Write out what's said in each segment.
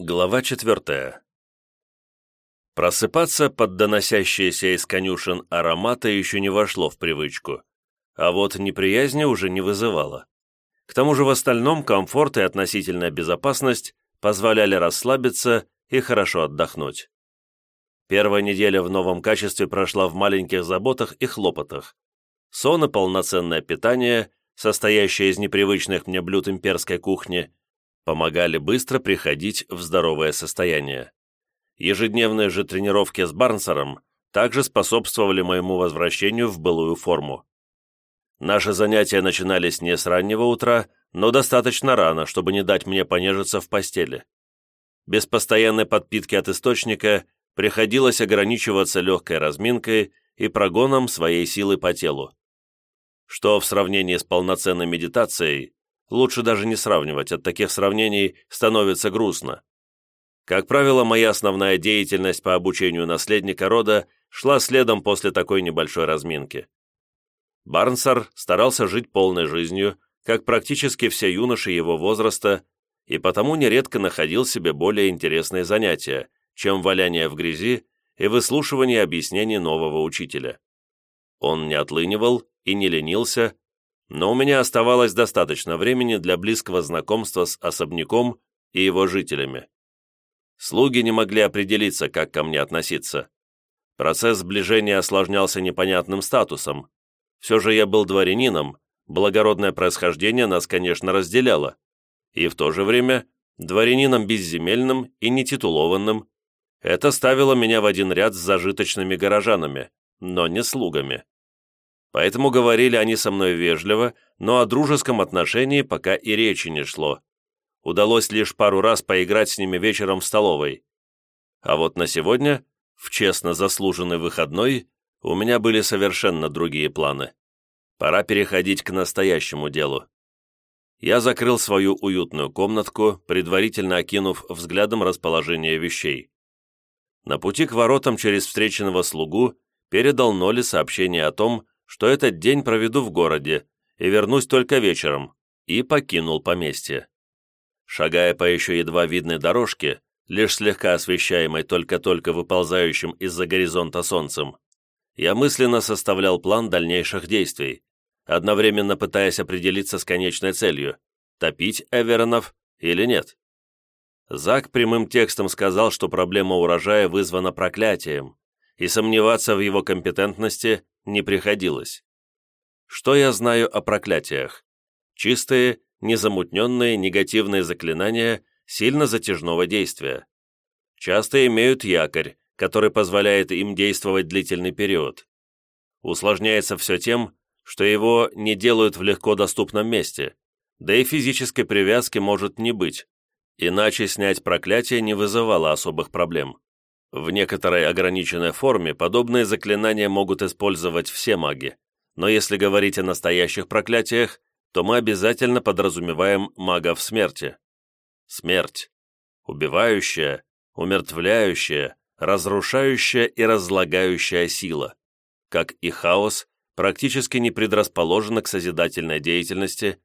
Глава четвертая. Просыпаться под доносящиеся из конюшен аромата еще не вошло в привычку, а вот неприязни уже не вызывало. К тому же в остальном комфорт и относительная безопасность позволяли расслабиться и хорошо отдохнуть. Первая неделя в новом качестве прошла в маленьких заботах и хлопотах. Сон и полноценное питание, состоящее из непривычных мне блюд имперской кухни, помогали быстро приходить в здоровое состояние. Ежедневные же тренировки с Барнсером также способствовали моему возвращению в былую форму. Наши занятия начинались не с раннего утра, но достаточно рано, чтобы не дать мне понежиться в постели. Без постоянной подпитки от источника приходилось ограничиваться легкой разминкой и прогоном своей силы по телу. Что в сравнении с полноценной медитацией лучше даже не сравнивать, от таких сравнений становится грустно. Как правило, моя основная деятельность по обучению наследника рода шла следом после такой небольшой разминки. Барнсар старался жить полной жизнью, как практически все юноши его возраста, и потому нередко находил себе более интересные занятия, чем валяние в грязи и выслушивание объяснений нового учителя. Он не отлынивал и не ленился, но у меня оставалось достаточно времени для близкого знакомства с особняком и его жителями. Слуги не могли определиться, как ко мне относиться. Процесс сближения осложнялся непонятным статусом. Все же я был дворянином, благородное происхождение нас, конечно, разделяло. И в то же время дворянином безземельным и нетитулованным. Это ставило меня в один ряд с зажиточными горожанами, но не слугами. Поэтому говорили они со мной вежливо, но о дружеском отношении пока и речи не шло. Удалось лишь пару раз поиграть с ними вечером в столовой. А вот на сегодня, в честно заслуженный выходной, у меня были совершенно другие планы. Пора переходить к настоящему делу. Я закрыл свою уютную комнатку, предварительно окинув взглядом расположение вещей. На пути к воротам через встреченного слугу передал Ноли сообщение о том, что этот день проведу в городе и вернусь только вечером, и покинул поместье. Шагая по еще едва видной дорожке, лишь слегка освещаемой только-только выползающим из-за горизонта солнцем, я мысленно составлял план дальнейших действий, одновременно пытаясь определиться с конечной целью – топить Эверонов или нет. Зак прямым текстом сказал, что проблема урожая вызвана проклятием, и сомневаться в его компетентности не приходилось. Что я знаю о проклятиях? Чистые, незамутненные негативные заклинания сильно затяжного действия. Часто имеют якорь, который позволяет им действовать длительный период. Усложняется все тем, что его не делают в легко доступном месте, да и физической привязки может не быть, иначе снять проклятие не вызывало особых проблем. В некоторой ограниченной форме подобные заклинания могут использовать все маги, но если говорить о настоящих проклятиях, то мы обязательно подразумеваем магов смерти. Смерть. Убивающая, умертвляющая, разрушающая и разлагающая сила. Как и хаос, практически не предрасположена к созидательной деятельности,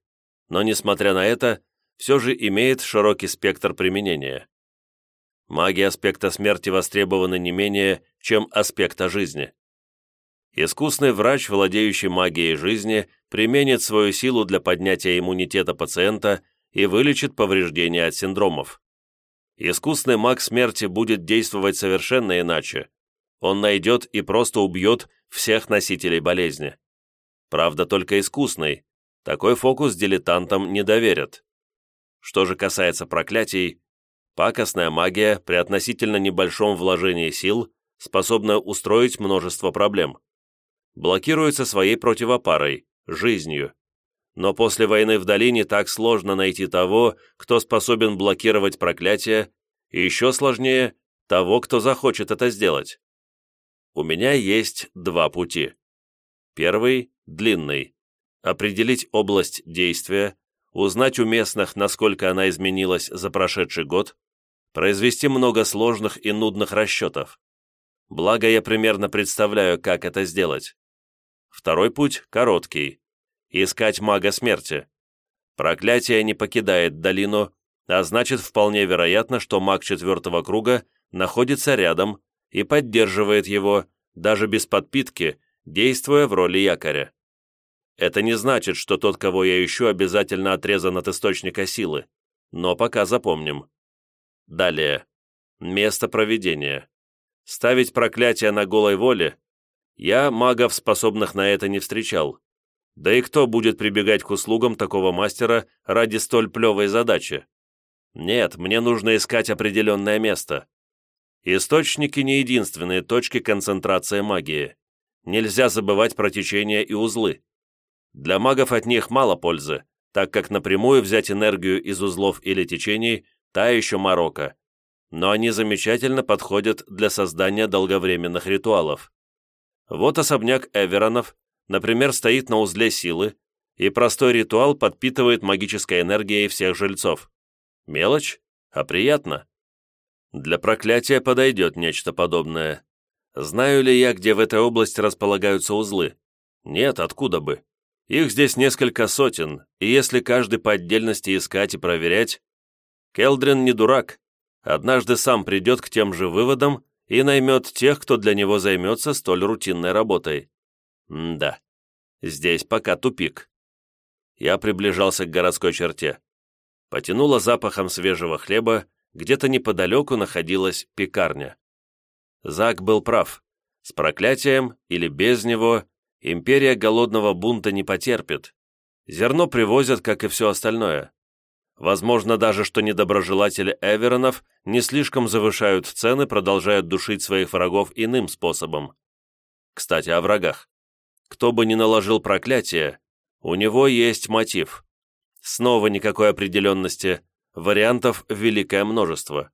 но, несмотря на это, все же имеет широкий спектр применения. Маги аспекта смерти востребованы не менее, чем аспекта жизни. Искусный врач, владеющий магией жизни, применит свою силу для поднятия иммунитета пациента и вылечит повреждения от синдромов. Искусный маг смерти будет действовать совершенно иначе. Он найдет и просто убьет всех носителей болезни. Правда, только искусный. Такой фокус дилетантам не доверят. Что же касается проклятий, Пакостная магия при относительно небольшом вложении сил способна устроить множество проблем. Блокируется своей противопарой – жизнью. Но после войны в долине так сложно найти того, кто способен блокировать проклятие, и еще сложнее – того, кто захочет это сделать. У меня есть два пути. Первый – длинный. Определить область действия, узнать у местных, насколько она изменилась за прошедший год, произвести много сложных и нудных расчетов. Благо, я примерно представляю, как это сделать. Второй путь короткий. Искать мага смерти. Проклятие не покидает долину, а значит, вполне вероятно, что маг четвертого круга находится рядом и поддерживает его, даже без подпитки, действуя в роли якоря. Это не значит, что тот, кого я ищу, обязательно отрезан от источника силы, но пока запомним. Далее. Место проведения. Ставить проклятие на голой воле? Я магов, способных на это, не встречал. Да и кто будет прибегать к услугам такого мастера ради столь плевой задачи? Нет, мне нужно искать определенное место. Источники не единственные точки концентрации магии. Нельзя забывать про течения и узлы. Для магов от них мало пользы, так как напрямую взять энергию из узлов или течений – та еще морока. Но они замечательно подходят для создания долговременных ритуалов. Вот особняк Эверонов, например, стоит на узле силы, и простой ритуал подпитывает магической энергией всех жильцов. Мелочь, а приятно. Для проклятия подойдет нечто подобное. Знаю ли я, где в этой области располагаются узлы? Нет, откуда бы. Их здесь несколько сотен, и если каждый по отдельности искать и проверять... Келдрин не дурак. Однажды сам придет к тем же выводам и наймет тех, кто для него займется столь рутинной работой. М да, здесь пока тупик. Я приближался к городской черте. Потянуло запахом свежего хлеба, где-то неподалеку находилась пекарня. Зак был прав. С проклятием или без него империя голодного бунта не потерпит. Зерно привозят, как и все остальное. Возможно даже, что недоброжелатели Эверонов не слишком завышают цены, продолжая душить своих врагов иным способом. Кстати, о врагах. Кто бы ни наложил проклятие, у него есть мотив. Снова никакой определенности, вариантов великое множество.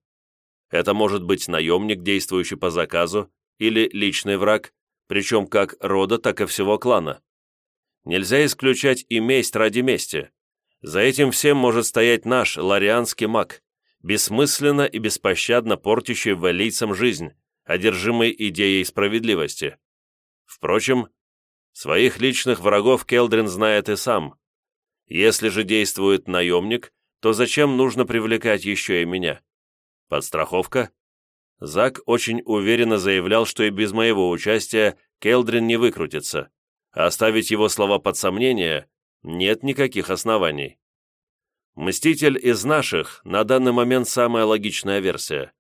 Это может быть наемник, действующий по заказу, или личный враг, причем как рода, так и всего клана. Нельзя исключать и месть ради мести. За этим всем может стоять наш ларианский маг, бессмысленно и беспощадно портящий валийцам жизнь, одержимый идеей справедливости. Впрочем, своих личных врагов Келдрин знает и сам. Если же действует наемник, то зачем нужно привлекать еще и меня? Подстраховка? Зак очень уверенно заявлял, что и без моего участия Келдрин не выкрутится. Оставить его слова под сомнение нет никаких оснований. Мститель из наших на данный момент самая логичная версия.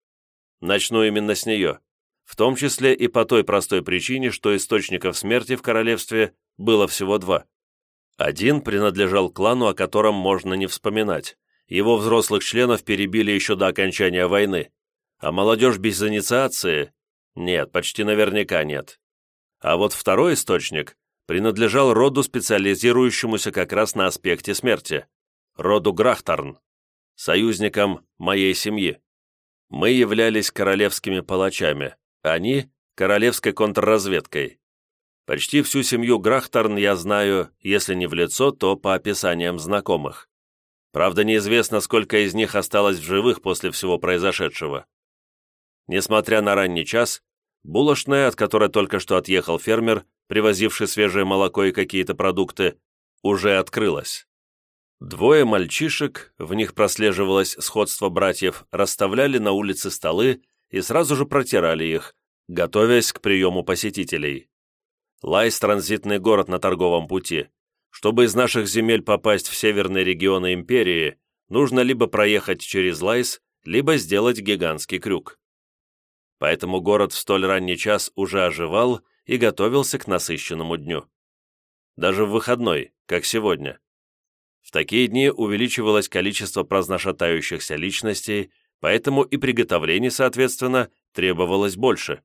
Начну именно с нее, в том числе и по той простой причине, что источников смерти в королевстве было всего два. Один принадлежал клану, о котором можно не вспоминать. Его взрослых членов перебили еще до окончания войны. А молодежь без инициации? Нет, почти наверняка нет. А вот второй источник принадлежал роду, специализирующемуся как раз на аспекте смерти, роду Грахтарн, союзникам моей семьи. Мы являлись королевскими палачами, они – королевской контрразведкой. Почти всю семью Грахтарн я знаю, если не в лицо, то по описаниям знакомых. Правда, неизвестно, сколько из них осталось в живых после всего произошедшего. Несмотря на ранний час, булочная, от которой только что отъехал фермер, привозивший свежее молоко и какие-то продукты, уже открылась. Двое мальчишек, в них прослеживалось сходство братьев, расставляли на улице столы и сразу же протирали их, готовясь к приему посетителей. Лайс – транзитный город на торговом пути. Чтобы из наших земель попасть в северные регионы империи, нужно либо проехать через Лайс, либо сделать гигантский крюк. Поэтому город в столь ранний час уже оживал и готовился к насыщенному дню. Даже в выходной, как сегодня. В такие дни увеличивалось количество праздношатающихся личностей, поэтому и приготовлений, соответственно, требовалось больше.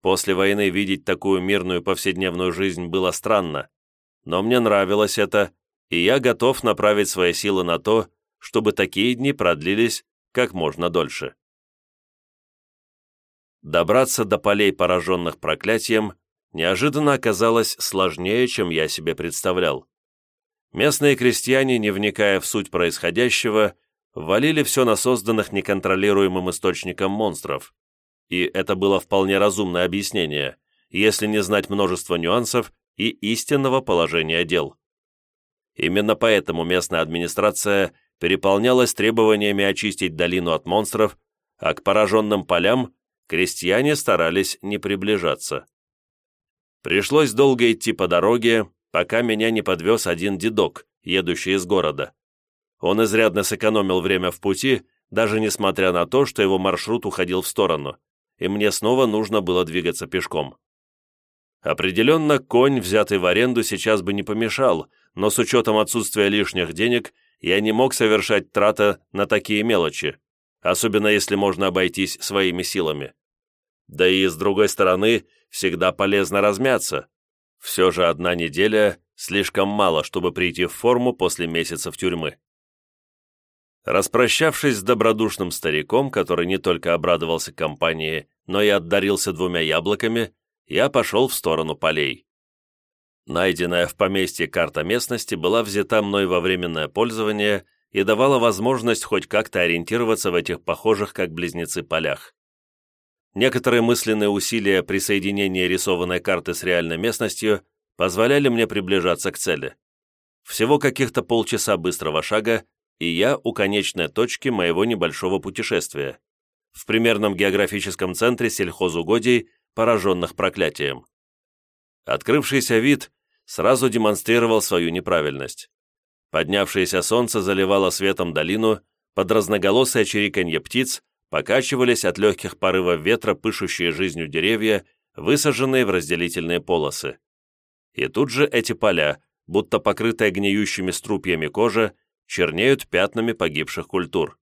После войны видеть такую мирную повседневную жизнь было странно, но мне нравилось это, и я готов направить свои силы на то, чтобы такие дни продлились как можно дольше. Добраться до полей, пораженных проклятием, неожиданно оказалось сложнее, чем я себе представлял. Местные крестьяне, не вникая в суть происходящего, валили все на созданных неконтролируемым источником монстров. И это было вполне разумное объяснение, если не знать множество нюансов и истинного положения дел. Именно поэтому местная администрация переполнялось требованиями очистить долину от монстров, а к пораженным полям крестьяне старались не приближаться. Пришлось долго идти по дороге, пока меня не подвез один дедок, едущий из города. Он изрядно сэкономил время в пути, даже несмотря на то, что его маршрут уходил в сторону, и мне снова нужно было двигаться пешком. Определенно, конь, взятый в аренду, сейчас бы не помешал, но с учетом отсутствия лишних денег я не мог совершать трата на такие мелочи, особенно если можно обойтись своими силами. Да и, с другой стороны, всегда полезно размяться. Все же одна неделя слишком мало, чтобы прийти в форму после месяцев тюрьмы. Распрощавшись с добродушным стариком, который не только обрадовался компании, но и отдарился двумя яблоками, я пошел в сторону полей. Найденная в поместье карта местности была взята мной во временное пользование и давала возможность хоть как-то ориентироваться в этих похожих как близнецы полях. Некоторые мысленные усилия при соединении рисованной карты с реальной местностью позволяли мне приближаться к цели. Всего каких-то полчаса быстрого шага, и я у конечной точки моего небольшого путешествия. В примерном географическом центре сельхозугодий пораженных проклятием. Открывшийся вид сразу демонстрировал свою неправильность. Поднявшееся солнце заливало светом долину, под разноголосое чириканье птиц покачивались от легких порывов ветра пышущие жизнью деревья, высаженные в разделительные полосы. И тут же эти поля, будто покрытые гниющими струпьями кожи, чернеют пятнами погибших культур.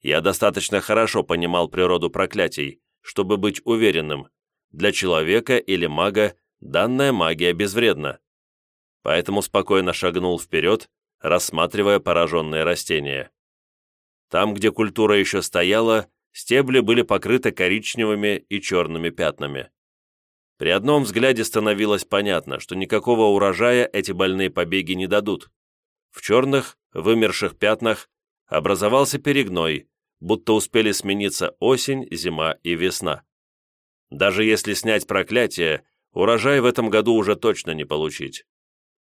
Я достаточно хорошо понимал природу проклятий, чтобы быть уверенным, для человека или мага данная магия безвредна. Поэтому спокойно шагнул вперед, рассматривая пораженные растения. Там, где культура еще стояла, стебли были покрыты коричневыми и черными пятнами. При одном взгляде становилось понятно, что никакого урожая эти больные побеги не дадут. В черных, вымерших пятнах образовался перегной, будто успели смениться осень, зима и весна. Даже если снять проклятие, урожай в этом году уже точно не получить.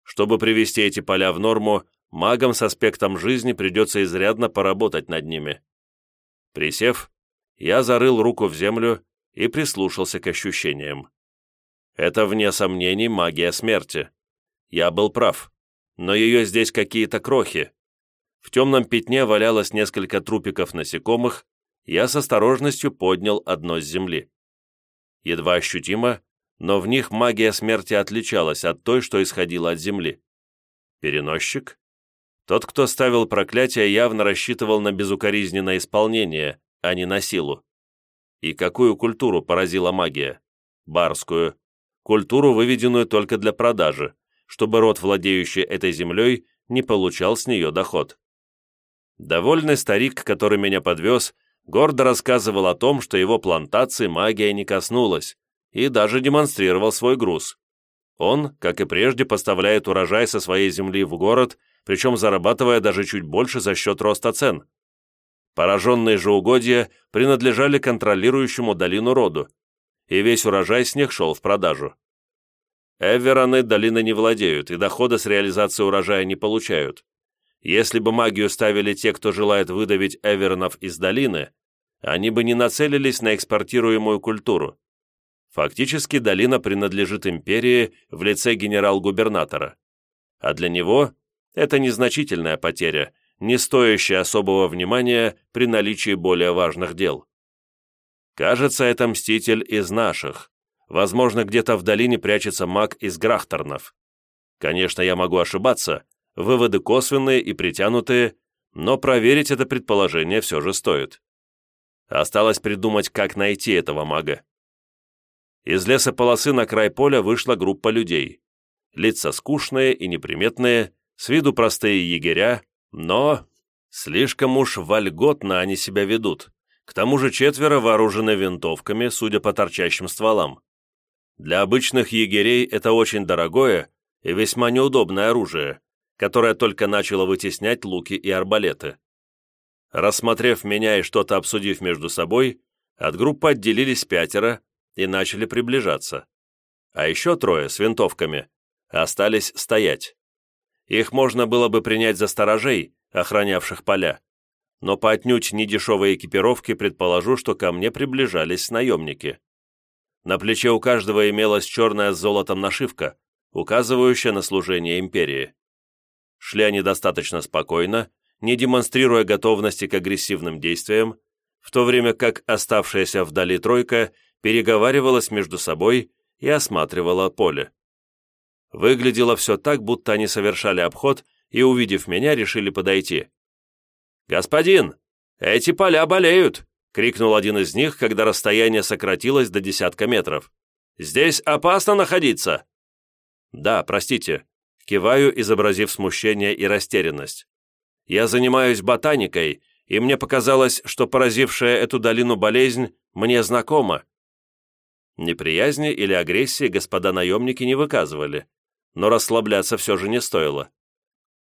Чтобы привести эти поля в норму, магам с аспектом жизни придется изрядно поработать над ними. Присев, я зарыл руку в землю и прислушался к ощущениям. Это, вне сомнений, магия смерти. Я был прав, но ее здесь какие-то крохи, в темном пятне валялось несколько трупиков насекомых, я с осторожностью поднял одно с земли. Едва ощутимо, но в них магия смерти отличалась от той, что исходила от земли. Переносчик? Тот, кто ставил проклятие, явно рассчитывал на безукоризненное исполнение, а не на силу. И какую культуру поразила магия? Барскую. Культуру, выведенную только для продажи, чтобы род, владеющий этой землей, не получал с нее доход. Довольный старик, который меня подвез, гордо рассказывал о том, что его плантации магия не коснулась, и даже демонстрировал свой груз. Он, как и прежде, поставляет урожай со своей земли в город, причем зарабатывая даже чуть больше за счет роста цен. Пораженные же угодья принадлежали контролирующему долину роду, и весь урожай с них шел в продажу. Эвероны долины не владеют и дохода с реализации урожая не получают. Если бы магию ставили те, кто желает выдавить эвернов из долины, они бы не нацелились на экспортируемую культуру. Фактически долина принадлежит империи в лице генерал-губернатора. А для него это незначительная потеря, не стоящая особого внимания при наличии более важных дел. Кажется, это мститель из наших. Возможно, где-то в долине прячется маг из Грахторнов. Конечно, я могу ошибаться, выводы косвенные и притянутые, но проверить это предположение все же стоит. Осталось придумать, как найти этого мага. Из лесополосы на край поля вышла группа людей. Лица скучные и неприметные, с виду простые егеря, но слишком уж вольготно они себя ведут. К тому же четверо вооружены винтовками, судя по торчащим стволам. Для обычных егерей это очень дорогое и весьма неудобное оружие, которая только начала вытеснять луки и арбалеты. Рассмотрев меня и что-то обсудив между собой, от группы отделились пятеро и начали приближаться. А еще трое с винтовками остались стоять. Их можно было бы принять за сторожей, охранявших поля, но по отнюдь недешевой экипировке предположу, что ко мне приближались наемники. На плече у каждого имелась черная с золотом нашивка, указывающая на служение империи. Шли они достаточно спокойно, не демонстрируя готовности к агрессивным действиям, в то время как оставшаяся вдали тройка переговаривалась между собой и осматривала поле. Выглядело все так, будто они совершали обход и, увидев меня, решили подойти. «Господин, эти поля болеют!» — крикнул один из них, когда расстояние сократилось до десятка метров. «Здесь опасно находиться!» «Да, простите», — киваю, изобразив смущение и растерянность. «Я занимаюсь ботаникой, и мне показалось, что поразившая эту долину болезнь мне знакома». Неприязни или агрессии господа наемники не выказывали, но расслабляться все же не стоило.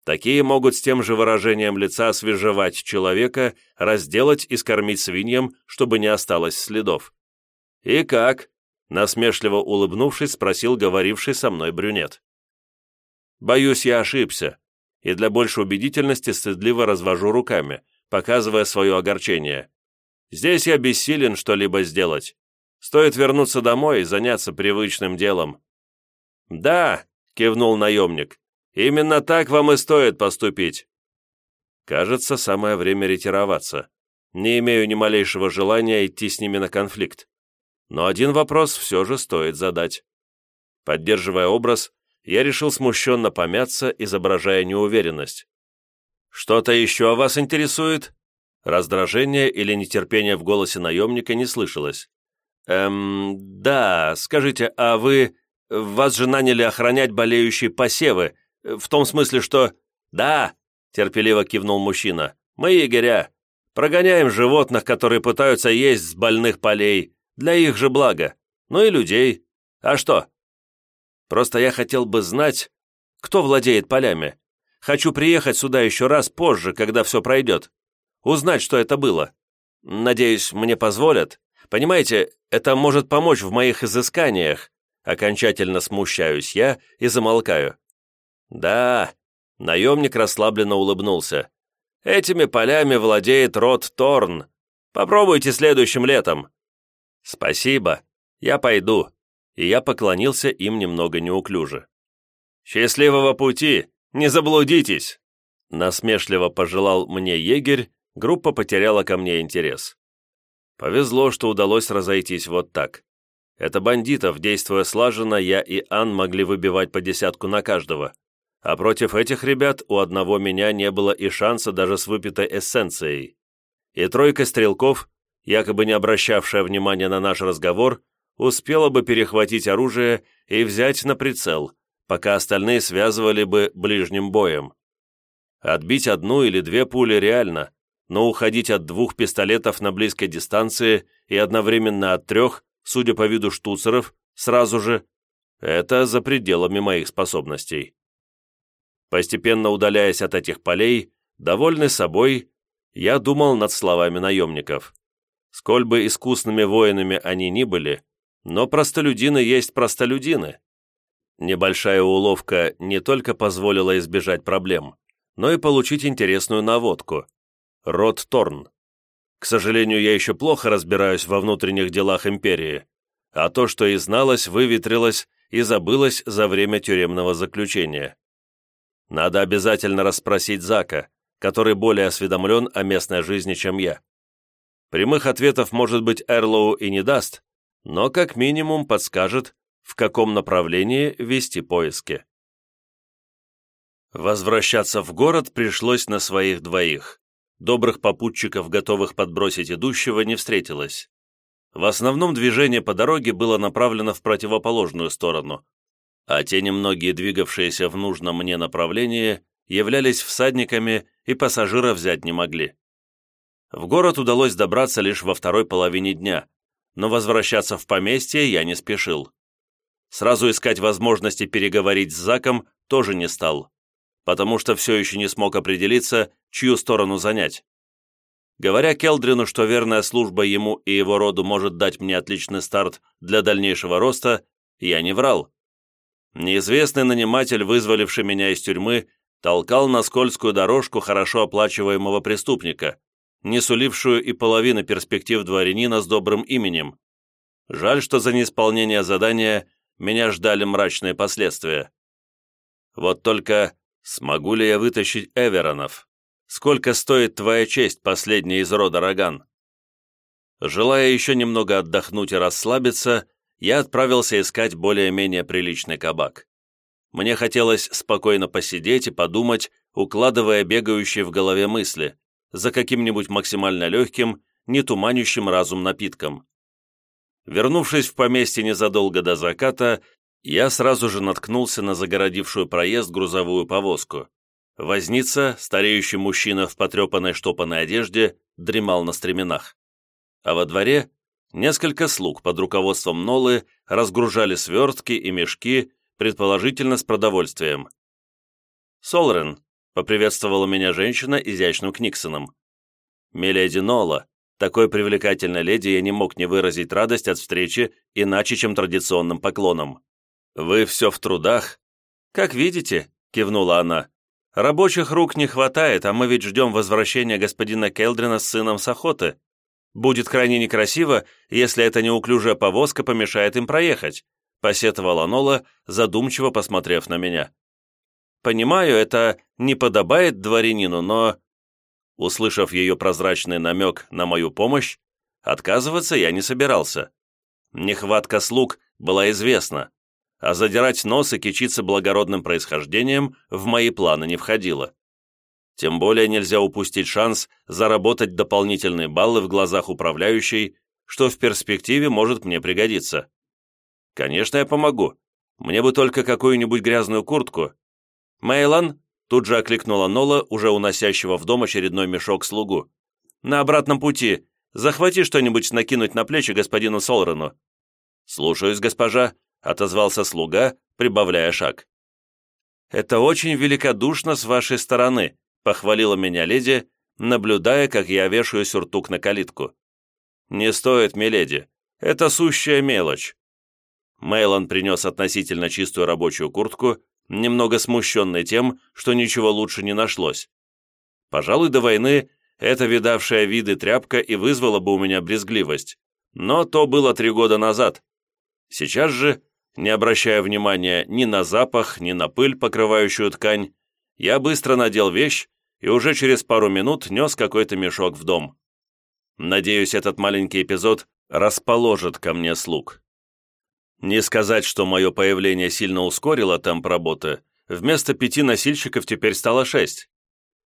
Такие могут с тем же выражением лица освежевать человека, разделать и скормить свиньям, чтобы не осталось следов. «И как?» — насмешливо улыбнувшись, спросил говоривший со мной брюнет. «Боюсь, я ошибся, и для большей убедительности стыдливо развожу руками, показывая свое огорчение. Здесь я бессилен что-либо сделать. Стоит вернуться домой и заняться привычным делом». «Да», — кивнул наемник, Именно так вам и стоит поступить. Кажется, самое время ретироваться. Не имею ни малейшего желания идти с ними на конфликт. Но один вопрос все же стоит задать. Поддерживая образ, я решил смущенно помяться, изображая неуверенность. «Что-то еще вас интересует?» Раздражение или нетерпение в голосе наемника не слышалось. «Эм, да, скажите, а вы... Вас же наняли охранять болеющие посевы, в том смысле, что... Да, терпеливо кивнул мужчина. Мы егеря. Прогоняем животных, которые пытаются есть с больных полей. Для их же блага. Ну и людей. А что? Просто я хотел бы знать, кто владеет полями. Хочу приехать сюда еще раз позже, когда все пройдет. Узнать, что это было. Надеюсь, мне позволят. Понимаете, это может помочь в моих изысканиях. Окончательно смущаюсь я и замолкаю. «Да», — наемник расслабленно улыбнулся. «Этими полями владеет род Торн. Попробуйте следующим летом». «Спасибо. Я пойду». И я поклонился им немного неуклюже. «Счастливого пути! Не заблудитесь!» Насмешливо пожелал мне егерь, группа потеряла ко мне интерес. Повезло, что удалось разойтись вот так. Это бандитов, действуя слаженно, я и Ан могли выбивать по десятку на каждого а против этих ребят у одного меня не было и шанса даже с выпитой эссенцией. И тройка стрелков, якобы не обращавшая внимания на наш разговор, успела бы перехватить оружие и взять на прицел, пока остальные связывали бы ближним боем. Отбить одну или две пули реально, но уходить от двух пистолетов на близкой дистанции и одновременно от трех, судя по виду штуцеров, сразу же, это за пределами моих способностей. Постепенно удаляясь от этих полей, довольный собой, я думал над словами наемников. Сколь бы искусными воинами они ни были, но простолюдины есть простолюдины. Небольшая уловка не только позволила избежать проблем, но и получить интересную наводку. Род Торн. К сожалению, я еще плохо разбираюсь во внутренних делах империи, а то, что и зналось, выветрилось и забылось за время тюремного заключения. Надо обязательно расспросить Зака, который более осведомлен о местной жизни, чем я. Прямых ответов, может быть, Эрлоу и не даст, но как минимум подскажет, в каком направлении вести поиски. Возвращаться в город пришлось на своих двоих. Добрых попутчиков, готовых подбросить идущего, не встретилось. В основном движение по дороге было направлено в противоположную сторону, а те немногие, двигавшиеся в нужном мне направлении, являлись всадниками и пассажира взять не могли. В город удалось добраться лишь во второй половине дня, но возвращаться в поместье я не спешил. Сразу искать возможности переговорить с Заком тоже не стал, потому что все еще не смог определиться, чью сторону занять. Говоря Келдрину, что верная служба ему и его роду может дать мне отличный старт для дальнейшего роста, я не врал. Неизвестный наниматель, вызволивший меня из тюрьмы, толкал на скользкую дорожку хорошо оплачиваемого преступника, не сулившую и половины перспектив дворянина с добрым именем. Жаль, что за неисполнение задания меня ждали мрачные последствия. Вот только смогу ли я вытащить Эверонов? Сколько стоит твоя честь, последняя из рода Роган? Желая еще немного отдохнуть и расслабиться, я отправился искать более-менее приличный кабак. Мне хотелось спокойно посидеть и подумать, укладывая бегающие в голове мысли, за каким-нибудь максимально легким, не туманящим разум напитком. Вернувшись в поместье незадолго до заката, я сразу же наткнулся на загородившую проезд грузовую повозку. Возница, стареющий мужчина в потрепанной штопанной одежде, дремал на стременах. А во дворе несколько слуг под руководством Нолы разгружали свертки и мешки, предположительно с продовольствием. «Солрен», — поприветствовала меня женщина изящным книксоном. «Миледи Нола, такой привлекательной леди я не мог не выразить радость от встречи иначе, чем традиционным поклоном. «Вы все в трудах?» «Как видите», — кивнула она, — «рабочих рук не хватает, а мы ведь ждем возвращения господина Келдрина с сыном с охоты. Будет крайне некрасиво, если эта неуклюжая повозка помешает им проехать», — посетовала Нола, задумчиво посмотрев на меня. «Понимаю, это не подобает дворянину, но Услышав ее прозрачный намек на мою помощь, отказываться я не собирался. Нехватка слуг была известна, а задирать нос и кичиться благородным происхождением в мои планы не входило. Тем более нельзя упустить шанс заработать дополнительные баллы в глазах управляющей, что в перспективе может мне пригодиться. Конечно, я помогу. Мне бы только какую-нибудь грязную куртку. Мейлан, Тут же окликнула Нола, уже уносящего в дом очередной мешок слугу. «На обратном пути. Захвати что-нибудь накинуть на плечи господину Солрену». «Слушаюсь, госпожа», — отозвался слуга, прибавляя шаг. «Это очень великодушно с вашей стороны», — похвалила меня леди, наблюдая, как я вешаю сюртук на калитку. «Не стоит, миледи. Это сущая мелочь». Мейлон принес относительно чистую рабочую куртку, немного смущенный тем, что ничего лучше не нашлось. Пожалуй, до войны эта видавшая виды тряпка и вызвала бы у меня брезгливость, но то было три года назад. Сейчас же, не обращая внимания ни на запах, ни на пыль, покрывающую ткань, я быстро надел вещь и уже через пару минут нес какой-то мешок в дом. Надеюсь, этот маленький эпизод расположит ко мне слуг. Не сказать, что мое появление сильно ускорило темп работы, вместо пяти носильщиков теперь стало шесть.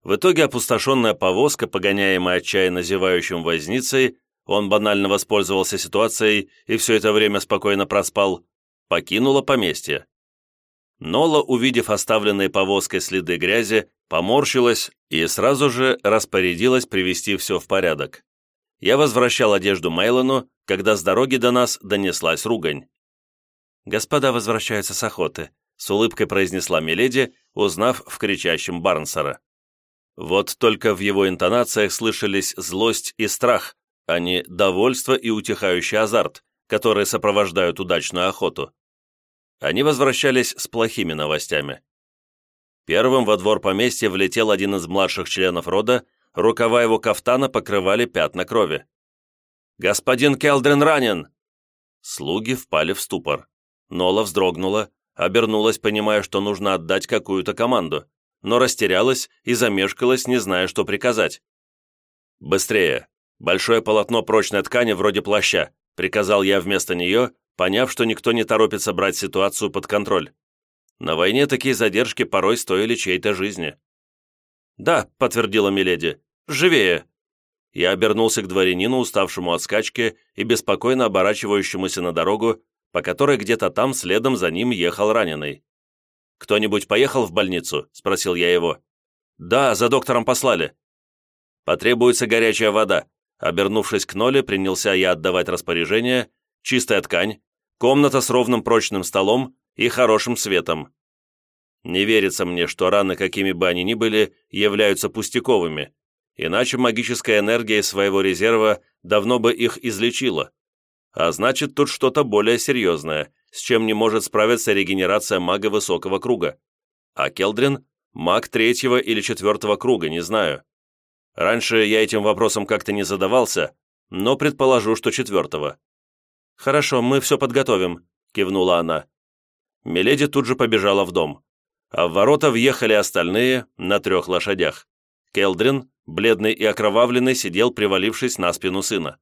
В итоге опустошенная повозка, погоняемая отчаянно зевающим возницей, он банально воспользовался ситуацией и все это время спокойно проспал, покинула поместье. Нола, увидев оставленные повозкой следы грязи, поморщилась и сразу же распорядилась привести все в порядок. Я возвращал одежду Мейлону, когда с дороги до нас донеслась ругань. «Господа возвращаются с охоты», — с улыбкой произнесла Миледи, узнав в кричащем Барнсера. Вот только в его интонациях слышались злость и страх, а не довольство и утихающий азарт, которые сопровождают удачную охоту. Они возвращались с плохими новостями. Первым во двор поместья влетел один из младших членов рода, рукава его кафтана покрывали пятна крови. «Господин Келдрин ранен!» Слуги впали в ступор. Нола вздрогнула, обернулась, понимая, что нужно отдать какую-то команду, но растерялась и замешкалась, не зная, что приказать. «Быстрее! Большое полотно прочной ткани вроде плаща», приказал я вместо нее, поняв, что никто не торопится брать ситуацию под контроль. На войне такие задержки порой стоили чьей-то жизни. «Да», — подтвердила Миледи, — «живее». Я обернулся к дворянину, уставшему от скачки и беспокойно оборачивающемуся на дорогу, по которой где-то там следом за ним ехал раненый. «Кто-нибудь поехал в больницу?» – спросил я его. «Да, за доктором послали». «Потребуется горячая вода». Обернувшись к Ноле, принялся я отдавать распоряжение, чистая ткань, комната с ровным прочным столом и хорошим светом. Не верится мне, что раны, какими бы они ни были, являются пустяковыми, иначе магическая энергия из своего резерва давно бы их излечила. А значит, тут что-то более серьезное, с чем не может справиться регенерация мага высокого круга. А Келдрин Маг третьего или четвертого круга, не знаю. Раньше я этим вопросом как-то не задавался, но предположу, что четвертого. «Хорошо, мы все подготовим», — кивнула она. Миледи тут же побежала в дом. А в ворота въехали остальные на трех лошадях. Келдрин, бледный и окровавленный, сидел, привалившись на спину сына.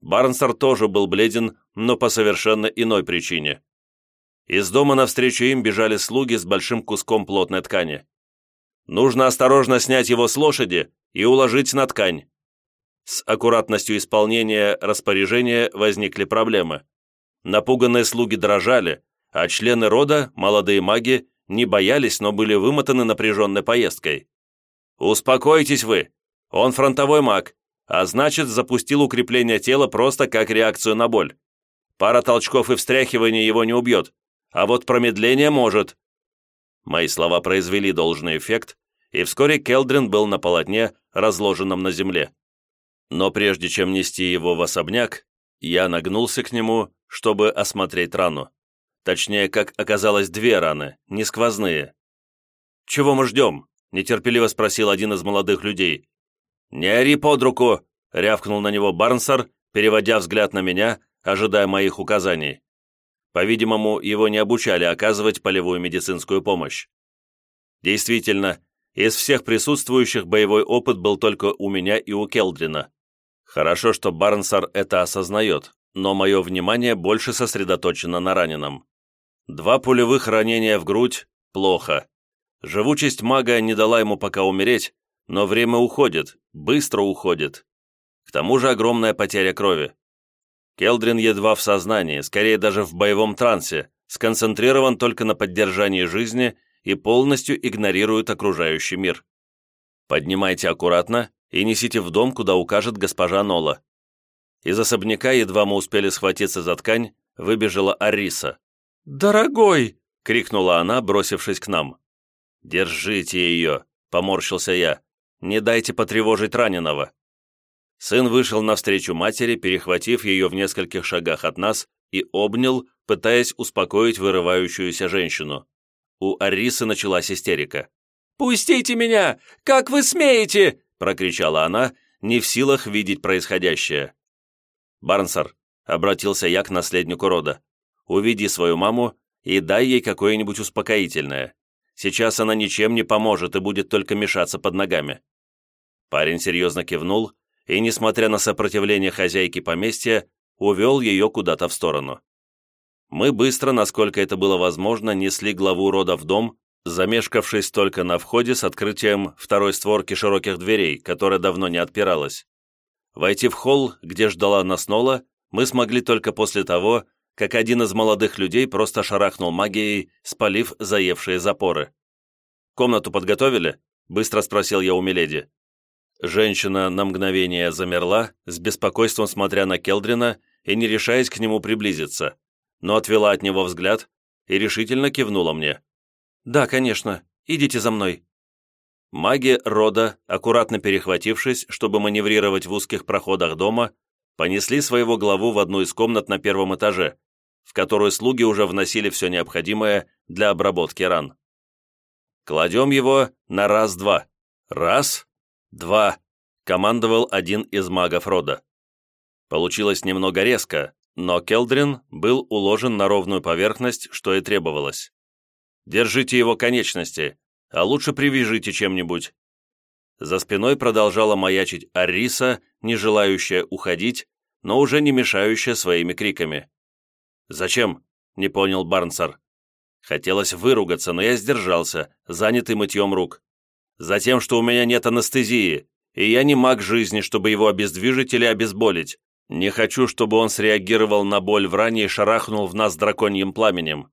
Барнсар тоже был бледен, но по совершенно иной причине. Из дома навстречу им бежали слуги с большим куском плотной ткани. Нужно осторожно снять его с лошади и уложить на ткань. С аккуратностью исполнения распоряжения возникли проблемы. Напуганные слуги дрожали, а члены рода, молодые маги, не боялись, но были вымотаны напряженной поездкой. «Успокойтесь вы! Он фронтовой маг, а значит, запустил укрепление тела просто как реакцию на боль. Пара толчков и встряхивания его не убьет, а вот промедление может». Мои слова произвели должный эффект, и вскоре Келдрин был на полотне, разложенном на земле. Но прежде чем нести его в особняк, я нагнулся к нему, чтобы осмотреть рану. Точнее, как оказалось, две раны, не сквозные. «Чего мы ждем?» — нетерпеливо спросил один из молодых людей. «Не ори под руку!» — рявкнул на него Барнсар, переводя взгляд на меня, ожидая моих указаний. По-видимому, его не обучали оказывать полевую медицинскую помощь. Действительно, из всех присутствующих боевой опыт был только у меня и у Келдрина. Хорошо, что Барнсар это осознает, но мое внимание больше сосредоточено на раненом. Два пулевых ранения в грудь – плохо. Живучесть мага не дала ему пока умереть, но время уходит, быстро уходит. К тому же огромная потеря крови. Келдрин едва в сознании, скорее даже в боевом трансе, сконцентрирован только на поддержании жизни и полностью игнорирует окружающий мир. Поднимайте аккуратно и несите в дом, куда укажет госпожа Нола. Из особняка, едва мы успели схватиться за ткань, выбежала Ариса. «Дорогой!» — крикнула она, бросившись к нам. «Держите ее!» — поморщился я. «Не дайте потревожить раненого!» Сын вышел навстречу матери, перехватив ее в нескольких шагах от нас, и обнял, пытаясь успокоить вырывающуюся женщину. У Арисы началась истерика. «Пустите меня! Как вы смеете?» — прокричала она, не в силах видеть происходящее. «Барнсар», — обратился я к наследнику рода, «уведи свою маму и дай ей какое-нибудь успокоительное. Сейчас она ничем не поможет и будет только мешаться под ногами». Парень серьезно кивнул и, несмотря на сопротивление хозяйки поместья, увел ее куда-то в сторону. Мы быстро, насколько это было возможно, несли главу рода в дом, замешкавшись только на входе с открытием второй створки широких дверей, которая давно не отпиралась. Войти в холл, где ждала нас Нола, мы смогли только после того, как один из молодых людей просто шарахнул магией, спалив заевшие запоры. «Комнату подготовили?» — быстро спросил я у Миледи. Женщина на мгновение замерла, с беспокойством смотря на Келдрина и не решаясь к нему приблизиться но отвела от него взгляд и решительно кивнула мне. «Да, конечно. Идите за мной». Маги рода, аккуратно перехватившись, чтобы маневрировать в узких проходах дома, понесли своего главу в одну из комнат на первом этаже, в которую слуги уже вносили все необходимое для обработки ран. «Кладем его на раз-два. Раз, два», — командовал один из магов рода. Получилось немного резко, но Келдрин был уложен на ровную поверхность, что и требовалось. «Держите его конечности, а лучше привяжите чем-нибудь». За спиной продолжала маячить Ариса, не желающая уходить, но уже не мешающая своими криками. «Зачем?» — не понял Барнсар. Хотелось выругаться, но я сдержался, занятый мытьем рук. «Затем, что у меня нет анестезии, и я не маг жизни, чтобы его обездвижить или обезболить. Не хочу, чтобы он среагировал на боль в ране и шарахнул в нас драконьим пламенем».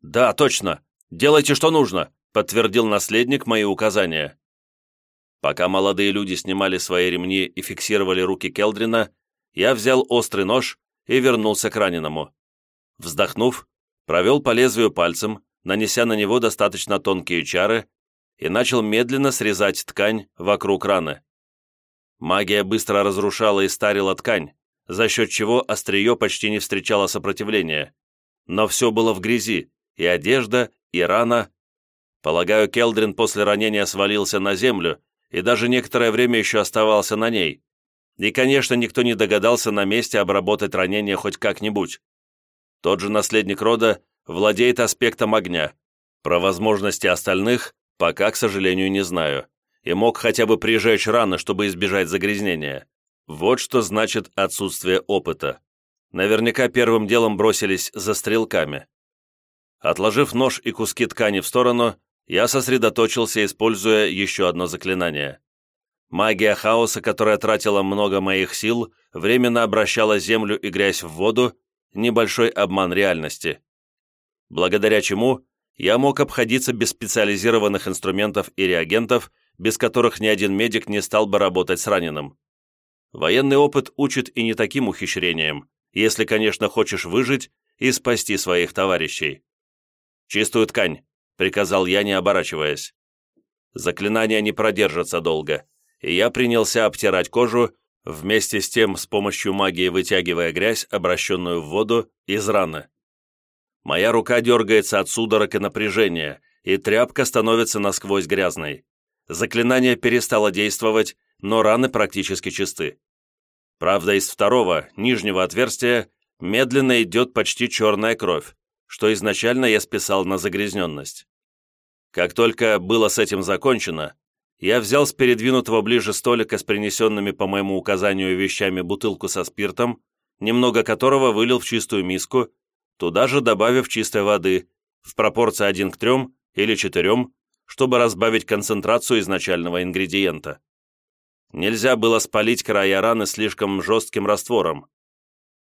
«Да, точно. Делайте, что нужно», — подтвердил наследник мои указания. Пока молодые люди снимали свои ремни и фиксировали руки Келдрина, я взял острый нож и вернулся к раненому. Вздохнув, провел по лезвию пальцем, нанеся на него достаточно тонкие чары, и начал медленно срезать ткань вокруг раны. Магия быстро разрушала и старила ткань, за счет чего острие почти не встречало сопротивления. Но все было в грязи, и одежда, и рана. Полагаю, Келдрин после ранения свалился на землю и даже некоторое время еще оставался на ней. И, конечно, никто не догадался на месте обработать ранение хоть как-нибудь. Тот же наследник рода владеет аспектом огня. Про возможности остальных пока, к сожалению, не знаю. И мог хотя бы прижечь раны, чтобы избежать загрязнения. Вот что значит отсутствие опыта. Наверняка первым делом бросились за стрелками. Отложив нож и куски ткани в сторону, я сосредоточился, используя еще одно заклинание. Магия хаоса, которая тратила много моих сил, временно обращала землю и грязь в воду, небольшой обман реальности. Благодаря чему я мог обходиться без специализированных инструментов и реагентов, без которых ни один медик не стал бы работать с раненым. Военный опыт учит и не таким ухищрениям, если, конечно, хочешь выжить и спасти своих товарищей. «Чистую ткань», — приказал я, не оборачиваясь. Заклинания не продержатся долго, и я принялся обтирать кожу, вместе с тем с помощью магии вытягивая грязь, обращенную в воду, из раны. Моя рука дергается от судорог и напряжения, и тряпка становится насквозь грязной. Заклинание перестало действовать, но раны практически чисты. Правда, из второго, нижнего отверстия, медленно идет почти черная кровь, что изначально я списал на загрязненность. Как только было с этим закончено, я взял с передвинутого ближе столика с принесенными по моему указанию вещами бутылку со спиртом, немного которого вылил в чистую миску, туда же добавив чистой воды, в пропорции 1 к 3 или 4, чтобы разбавить концентрацию изначального ингредиента. Нельзя было спалить края раны слишком жестким раствором.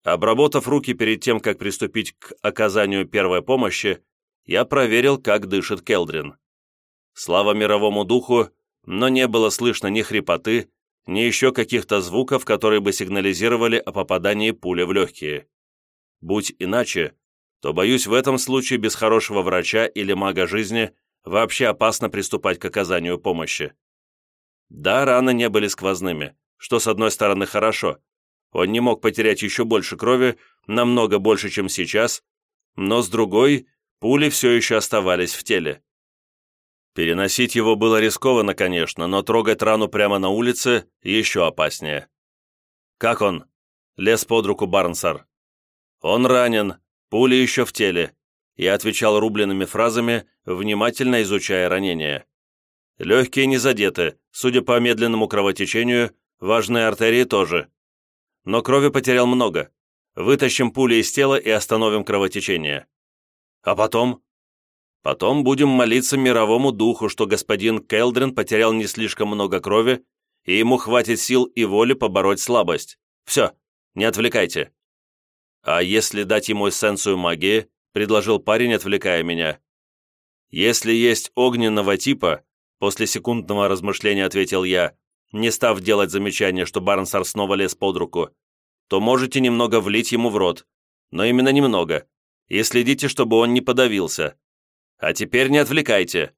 Обработав руки перед тем, как приступить к оказанию первой помощи, я проверил, как дышит Келдрин. Слава мировому духу, но не было слышно ни хрипоты, ни еще каких-то звуков, которые бы сигнализировали о попадании пули в легкие. Будь иначе, то, боюсь, в этом случае без хорошего врача или мага жизни вообще опасно приступать к оказанию помощи. Да, раны не были сквозными, что, с одной стороны, хорошо. Он не мог потерять еще больше крови, намного больше, чем сейчас, но, с другой, пули все еще оставались в теле. Переносить его было рискованно, конечно, но трогать рану прямо на улице еще опаснее. «Как он?» — лез под руку Барнсар. «Он ранен, пули еще в теле», — я отвечал рубленными фразами, внимательно изучая ранение. Легкие не задеты, судя по медленному кровотечению, важные артерии тоже. Но крови потерял много. Вытащим пули из тела и остановим кровотечение. А потом? Потом будем молиться мировому духу, что господин Келдрин потерял не слишком много крови, и ему хватит сил и воли побороть слабость. Все, не отвлекайте. А если дать ему эссенцию магии, предложил парень, отвлекая меня. Если есть огненного типа, после секундного размышления ответил я, не став делать замечание, что Барнсар снова лез под руку, то можете немного влить ему в рот, но именно немного, и следите, чтобы он не подавился. А теперь не отвлекайте!»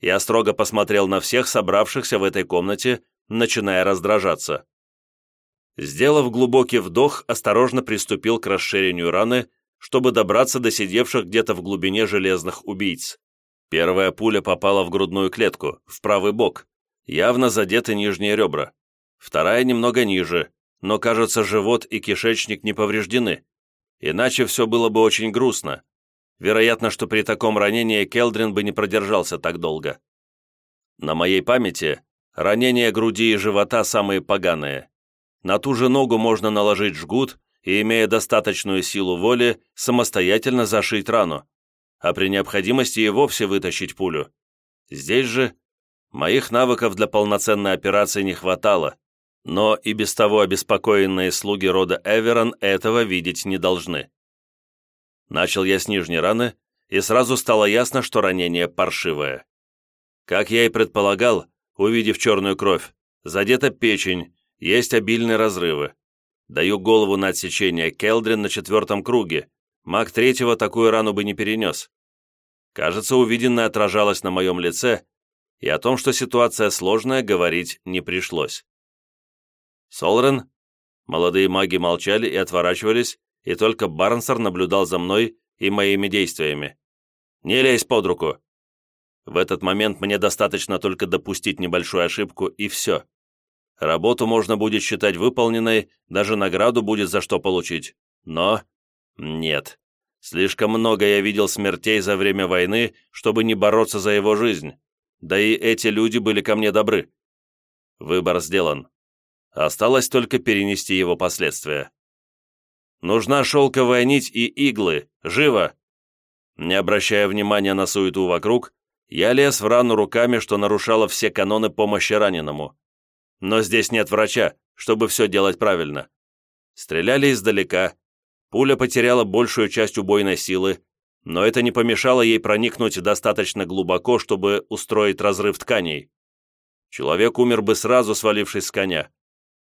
Я строго посмотрел на всех собравшихся в этой комнате, начиная раздражаться. Сделав глубокий вдох, осторожно приступил к расширению раны, чтобы добраться до сидевших где-то в глубине железных убийц. Первая пуля попала в грудную клетку, в правый бок, явно задеты нижние ребра. Вторая немного ниже, но, кажется, живот и кишечник не повреждены. Иначе все было бы очень грустно, Вероятно, что при таком ранении Келдрин бы не продержался так долго. На моей памяти ранения груди и живота самые поганые. На ту же ногу можно наложить жгут и, имея достаточную силу воли, самостоятельно зашить рану, а при необходимости и вовсе вытащить пулю. Здесь же моих навыков для полноценной операции не хватало, но и без того обеспокоенные слуги рода Эверон этого видеть не должны. Начал я с нижней раны, и сразу стало ясно, что ранение паршивое. Как я и предполагал, увидев черную кровь, задета печень, есть обильные разрывы. Даю голову на отсечение Келдрин на четвертом круге. Маг третьего такую рану бы не перенес. Кажется, увиденное отражалось на моем лице, и о том, что ситуация сложная, говорить не пришлось. «Солрен?» Молодые маги молчали и отворачивались, и только Барнсар наблюдал за мной и моими действиями. «Не лезь под руку!» В этот момент мне достаточно только допустить небольшую ошибку, и все. Работу можно будет считать выполненной, даже награду будет за что получить. Но нет. Слишком много я видел смертей за время войны, чтобы не бороться за его жизнь. Да и эти люди были ко мне добры. Выбор сделан. Осталось только перенести его последствия. Нужна шелковая нить и иглы. Живо! Не обращая внимания на суету вокруг, я лез в рану руками, что нарушало все каноны помощи раненому. Но здесь нет врача, чтобы все делать правильно. Стреляли издалека. Пуля потеряла большую часть убойной силы, но это не помешало ей проникнуть достаточно глубоко, чтобы устроить разрыв тканей. Человек умер бы сразу, свалившись с коня.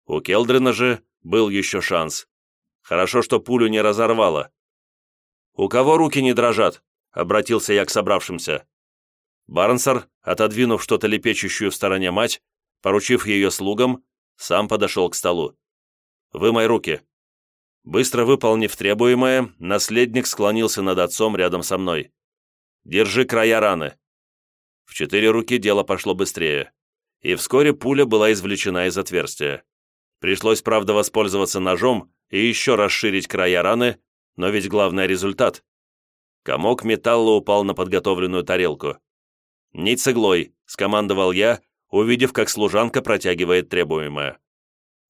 У Келдрина же был еще шанс. Хорошо, что пулю не разорвало. «У кого руки не дрожат?» — обратился я к собравшимся. Барнсар, отодвинув что-то лепечущую в стороне мать, поручив ее слугам, сам подошел к столу. «Вымой руки». Быстро выполнив требуемое, наследник склонился над отцом рядом со мной. «Держи края раны». В четыре руки дело пошло быстрее, и вскоре пуля была извлечена из отверстия. Пришлось, правда, воспользоваться ножом и еще расширить края раны, но ведь главный результат. Комок металла упал на подготовленную тарелку. «Нить с иглой», — скомандовал я, увидев, как служанка протягивает требуемое.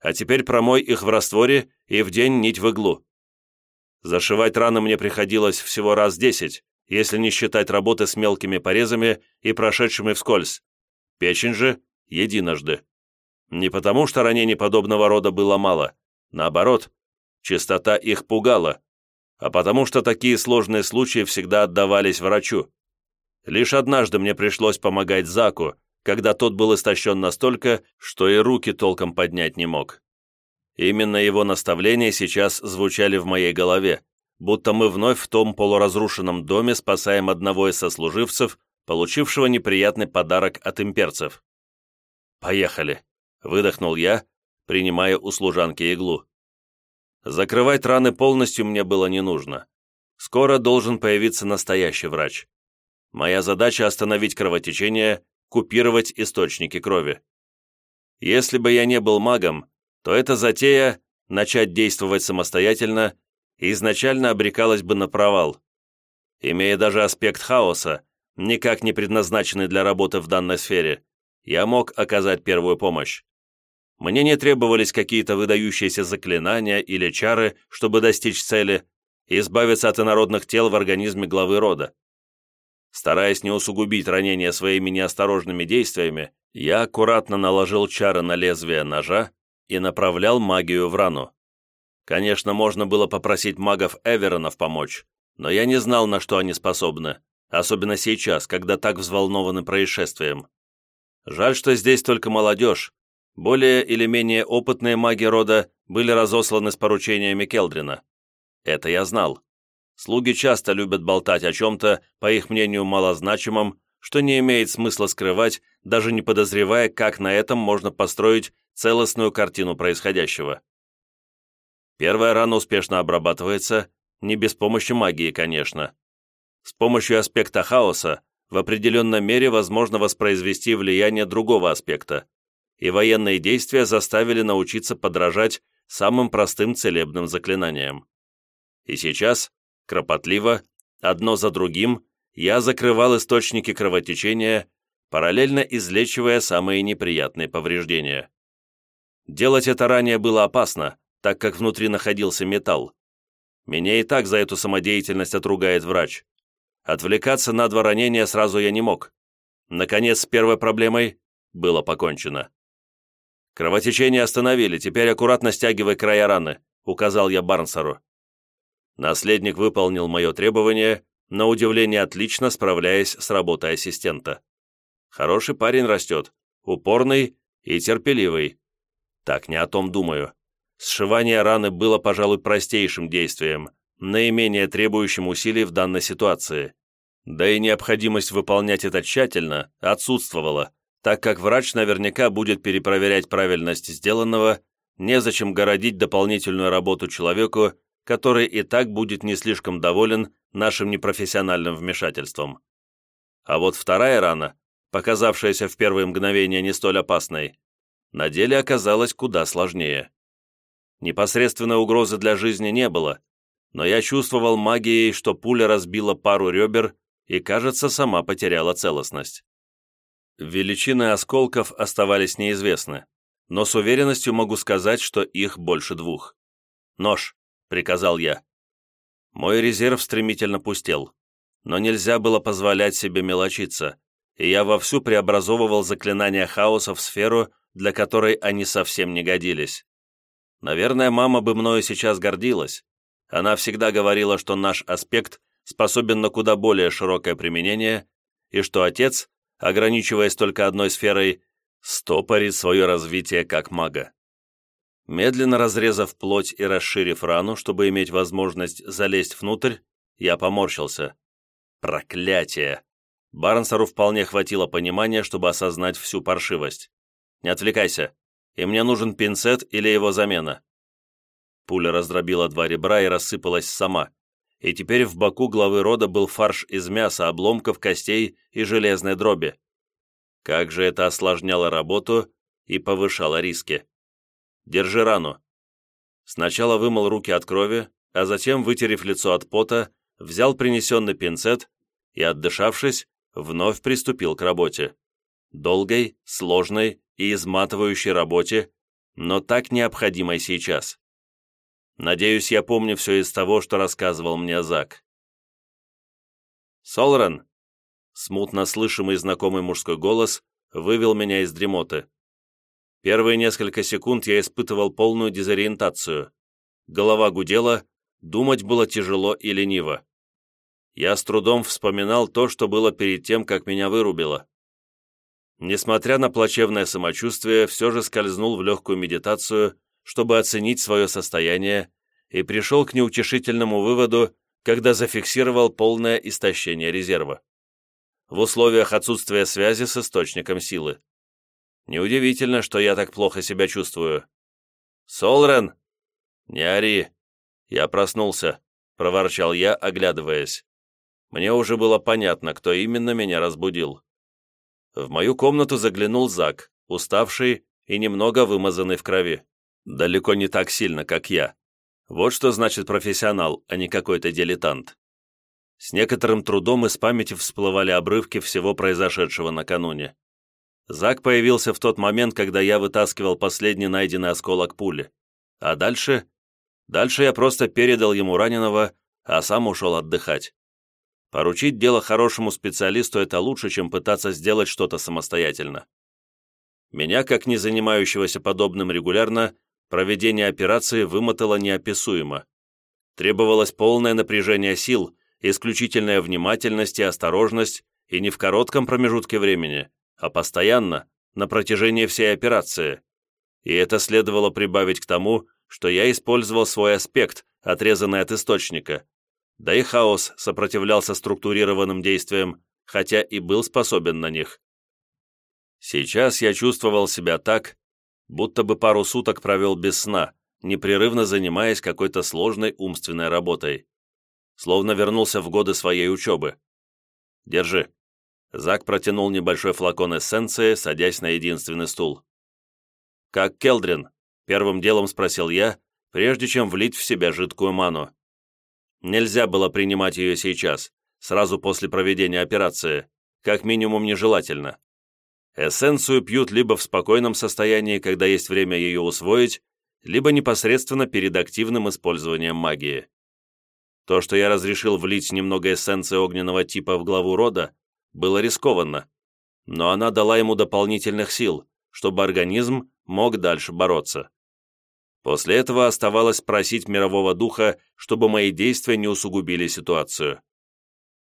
«А теперь промой их в растворе и в день нить в иглу». Зашивать раны мне приходилось всего раз десять, если не считать работы с мелкими порезами и прошедшими вскользь. Печень же — единожды. Не потому, что ранений подобного рода было мало. Наоборот, чистота их пугала. А потому, что такие сложные случаи всегда отдавались врачу. Лишь однажды мне пришлось помогать Заку, когда тот был истощен настолько, что и руки толком поднять не мог. Именно его наставления сейчас звучали в моей голове, будто мы вновь в том полуразрушенном доме спасаем одного из сослуживцев, получившего неприятный подарок от имперцев. «Поехали!» Выдохнул я, принимая у служанки иглу. Закрывать раны полностью мне было не нужно. Скоро должен появиться настоящий врач. Моя задача остановить кровотечение, купировать источники крови. Если бы я не был магом, то эта затея, начать действовать самостоятельно, изначально обрекалась бы на провал. Имея даже аспект хаоса, никак не предназначенный для работы в данной сфере, я мог оказать первую помощь. Мне не требовались какие-то выдающиеся заклинания или чары, чтобы достичь цели, избавиться от инородных тел в организме главы рода. Стараясь не усугубить ранение своими неосторожными действиями, я аккуратно наложил чары на лезвие ножа и направлял магию в рану. Конечно, можно было попросить магов Эверонов помочь, но я не знал, на что они способны, особенно сейчас, когда так взволнованы происшествием. Жаль, что здесь только молодежь, более или менее опытные маги рода были разосланы с поручениями Келдрина. Это я знал. Слуги часто любят болтать о чем-то, по их мнению, малозначимом, что не имеет смысла скрывать, даже не подозревая, как на этом можно построить целостную картину происходящего. Первая рана успешно обрабатывается, не без помощи магии, конечно. С помощью аспекта хаоса в определенной мере возможно воспроизвести влияние другого аспекта, и военные действия заставили научиться подражать самым простым целебным заклинаниям. И сейчас, кропотливо, одно за другим, я закрывал источники кровотечения, параллельно излечивая самые неприятные повреждения. Делать это ранее было опасно, так как внутри находился металл. Меня и так за эту самодеятельность отругает врач. Отвлекаться на два ранения сразу я не мог. Наконец, с первой проблемой было покончено. «Кровотечение остановили, теперь аккуратно стягивай края раны», — указал я Барнсару. Наследник выполнил мое требование, на удивление отлично справляясь с работой ассистента. Хороший парень растет, упорный и терпеливый. Так, не о том думаю. Сшивание раны было, пожалуй, простейшим действием, наименее требующим усилий в данной ситуации. Да и необходимость выполнять это тщательно отсутствовала, так как врач наверняка будет перепроверять правильность сделанного, незачем городить дополнительную работу человеку, который и так будет не слишком доволен нашим непрофессиональным вмешательством. А вот вторая рана, показавшаяся в первые мгновения не столь опасной, на деле оказалась куда сложнее. Непосредственной угрозы для жизни не было, но я чувствовал магией, что пуля разбила пару ребер и, кажется, сама потеряла целостность. Величины осколков оставались неизвестны, но с уверенностью могу сказать, что их больше двух. «Нож», — приказал я. Мой резерв стремительно пустел, но нельзя было позволять себе мелочиться, и я вовсю преобразовывал заклинания хаоса в сферу, для которой они совсем не годились. Наверное, мама бы мною сейчас гордилась. Она всегда говорила, что наш аспект способен на куда более широкое применение, и что отец, ограничиваясь только одной сферой, стопорит свое развитие как мага. Медленно разрезав плоть и расширив рану, чтобы иметь возможность залезть внутрь, я поморщился. Проклятие! Барнсору вполне хватило понимания, чтобы осознать всю паршивость. Не отвлекайся, и мне нужен пинцет или его замена. Пуля раздробила два ребра и рассыпалась сама, и теперь в боку главы рода был фарш из мяса, обломков, костей и железной дроби. Как же это осложняло работу и повышало риски. Держи рану. Сначала вымыл руки от крови, а затем, вытерев лицо от пота, взял принесенный пинцет и, отдышавшись, вновь приступил к работе. Долгой, сложной и изматывающей работе, но так необходимой сейчас. Надеюсь, я помню все из того, что рассказывал мне Зак. «Солрен!» Смутно слышимый знакомый мужской голос вывел меня из дремоты. Первые несколько секунд я испытывал полную дезориентацию. Голова гудела, думать было тяжело и лениво. Я с трудом вспоминал то, что было перед тем, как меня вырубило. Несмотря на плачевное самочувствие, все же скользнул в легкую медитацию, чтобы оценить свое состояние, и пришел к неутешительному выводу, когда зафиксировал полное истощение резерва. В условиях отсутствия связи с источником силы. Неудивительно, что я так плохо себя чувствую. «Солрен!» «Не ори!» Я проснулся, проворчал я, оглядываясь. Мне уже было понятно, кто именно меня разбудил. В мою комнату заглянул Зак, уставший и немного вымазанный в крови. Далеко не так сильно, как я. Вот что значит профессионал, а не какой-то дилетант. С некоторым трудом из памяти всплывали обрывки всего произошедшего накануне. Зак появился в тот момент, когда я вытаскивал последний найденный осколок пули. А дальше... Дальше я просто передал ему раненого, а сам ушел отдыхать. Поручить дело хорошему специалисту – это лучше, чем пытаться сделать что-то самостоятельно. Меня, как не занимающегося подобным регулярно, проведение операции вымотало неописуемо. Требовалось полное напряжение сил, исключительная внимательность и осторожность, и не в коротком промежутке времени, а постоянно, на протяжении всей операции. И это следовало прибавить к тому, что я использовал свой аспект, отрезанный от источника. Да и хаос сопротивлялся структурированным действиям, хотя и был способен на них. Сейчас я чувствовал себя так, будто бы пару суток провел без сна, непрерывно занимаясь какой-то сложной умственной работой. Словно вернулся в годы своей учебы. «Держи», Зак протянул небольшой флакон эссенции, садясь на единственный стул. «Как Келдрин?» — первым делом спросил я, прежде чем влить в себя жидкую ману. Нельзя было принимать ее сейчас, сразу после проведения операции, как минимум нежелательно. Эссенцию пьют либо в спокойном состоянии, когда есть время ее усвоить, либо непосредственно перед активным использованием магии. То, что я разрешил влить немного эссенции огненного типа в главу рода, было рискованно, но она дала ему дополнительных сил, чтобы организм мог дальше бороться. После этого оставалось просить мирового духа, чтобы мои действия не усугубили ситуацию.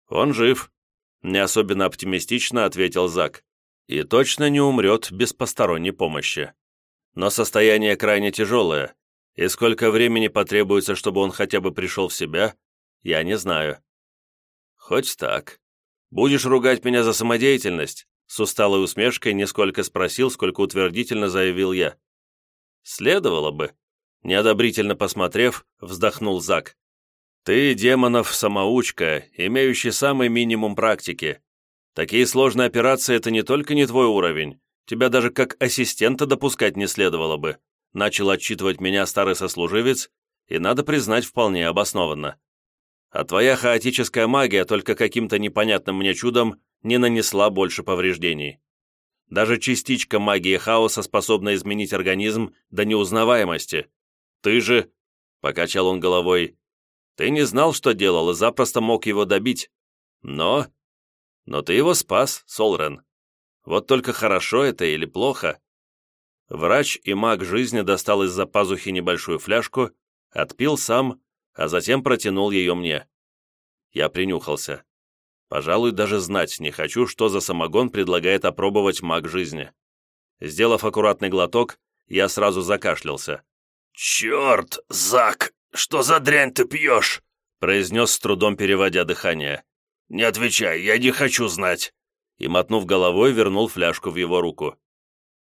«Он жив», — не особенно оптимистично ответил Зак, «и точно не умрет без посторонней помощи. Но состояние крайне тяжелое, и сколько времени потребуется, чтобы он хотя бы пришел в себя, я не знаю». «Хоть так», «Будешь ругать меня за самодеятельность?» С усталой усмешкой несколько спросил, сколько утвердительно заявил я. «Следовало бы». Неодобрительно посмотрев, вздохнул Зак. «Ты, демонов, самоучка, имеющий самый минимум практики. Такие сложные операции — это не только не твой уровень, тебя даже как ассистента допускать не следовало бы», начал отчитывать меня старый сослуживец, и, надо признать, вполне обоснованно. А твоя хаотическая магия только каким-то непонятным мне чудом не нанесла больше повреждений. Даже частичка магии хаоса способна изменить организм до неузнаваемости. Ты же, — покачал он головой, — ты не знал, что делал, и запросто мог его добить. Но... Но ты его спас, Солрен. Вот только хорошо это или плохо? Врач и маг жизни достал из-за пазухи небольшую фляжку, отпил сам, а затем протянул ее мне. Я принюхался. Пожалуй, даже знать не хочу, что за самогон предлагает опробовать маг жизни. Сделав аккуратный глоток, я сразу закашлялся. «Черт, Зак, что за дрянь ты пьешь?» произнес с трудом переводя дыхание. «Не отвечай, я не хочу знать!» И, мотнув головой, вернул фляжку в его руку.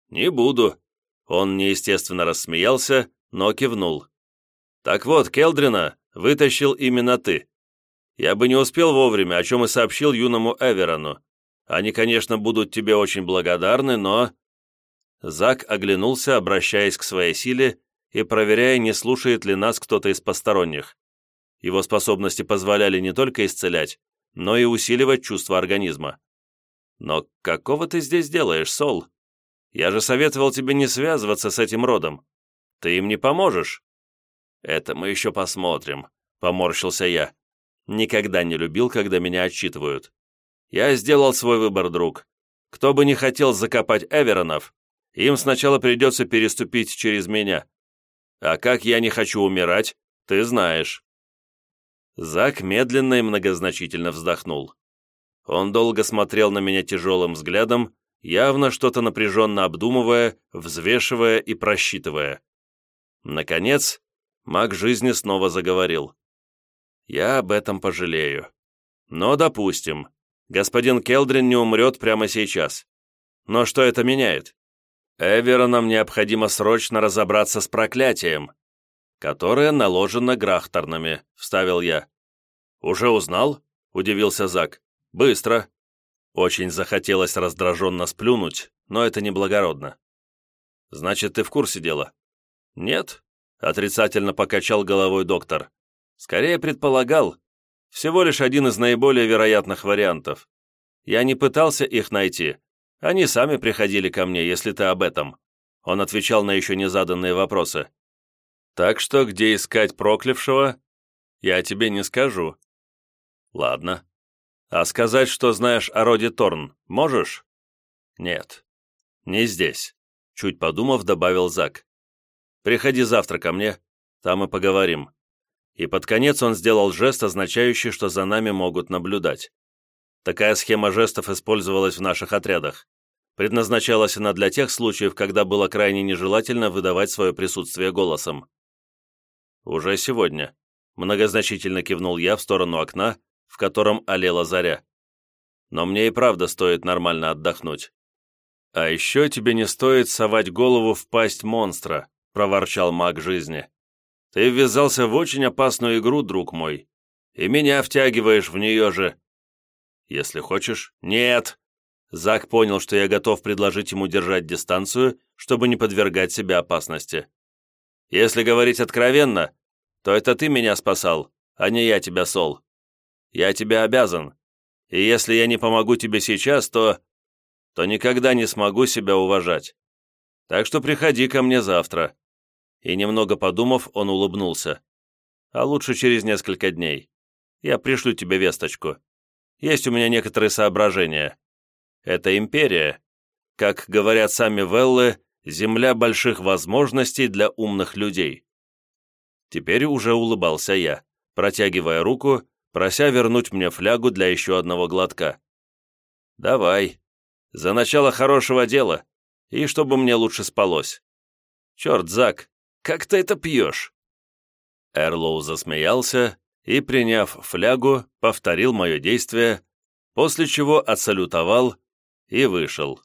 «Не буду». Он неестественно рассмеялся, но кивнул. «Так вот, Келдрина вытащил именно ты. Я бы не успел вовремя, о чем и сообщил юному Эверону. Они, конечно, будут тебе очень благодарны, но...» Зак оглянулся, обращаясь к своей силе и проверяя, не слушает ли нас кто-то из посторонних. Его способности позволяли не только исцелять, но и усиливать чувство организма. «Но какого ты здесь делаешь, Сол? Я же советовал тебе не связываться с этим родом. Ты им не поможешь». «Это мы еще посмотрим», — поморщился я. Никогда не любил, когда меня отчитывают. Я сделал свой выбор, друг. Кто бы не хотел закопать Эверонов, им сначала придется переступить через меня. А как я не хочу умирать, ты знаешь». Зак медленно и многозначительно вздохнул. Он долго смотрел на меня тяжелым взглядом, явно что-то напряженно обдумывая, взвешивая и просчитывая. Наконец, маг жизни снова заговорил. Я об этом пожалею. Но допустим, господин Келдрин не умрет прямо сейчас. Но что это меняет? Эверонам необходимо срочно разобраться с проклятием, которое наложено Грахторнами, вставил я. «Уже узнал?» — удивился Зак. «Быстро». Очень захотелось раздраженно сплюнуть, но это неблагородно. «Значит, ты в курсе дела?» «Нет», — отрицательно покачал головой доктор. Скорее предполагал. Всего лишь один из наиболее вероятных вариантов. Я не пытался их найти. Они сами приходили ко мне, если ты об этом. Он отвечал на еще не заданные вопросы. Так что где искать проклявшего, я тебе не скажу. Ладно. А сказать, что знаешь о роде Торн, можешь? Нет. Не здесь. Чуть подумав, добавил Зак. Приходи завтра ко мне, там и поговорим и под конец он сделал жест, означающий, что за нами могут наблюдать. Такая схема жестов использовалась в наших отрядах. Предназначалась она для тех случаев, когда было крайне нежелательно выдавать свое присутствие голосом. «Уже сегодня», — многозначительно кивнул я в сторону окна, в котором олела заря. «Но мне и правда стоит нормально отдохнуть». «А еще тебе не стоит совать голову в пасть монстра», — проворчал маг жизни. Ты ввязался в очень опасную игру, друг мой, и меня втягиваешь в нее же. Если хочешь. Нет. Зак понял, что я готов предложить ему держать дистанцию, чтобы не подвергать себя опасности. Если говорить откровенно, то это ты меня спасал, а не я тебя, Сол. Я тебе обязан. И если я не помогу тебе сейчас, то... то никогда не смогу себя уважать. Так что приходи ко мне завтра и, немного подумав, он улыбнулся. «А лучше через несколько дней. Я пришлю тебе весточку. Есть у меня некоторые соображения. Это империя. Как говорят сами Веллы, земля больших возможностей для умных людей». Теперь уже улыбался я, протягивая руку, прося вернуть мне флягу для еще одного глотка. «Давай. За начало хорошего дела, и чтобы мне лучше спалось. Черт, Зак, как ты это пьешь?» Эрлоу засмеялся и, приняв флягу, повторил мое действие, после чего отсалютовал и вышел.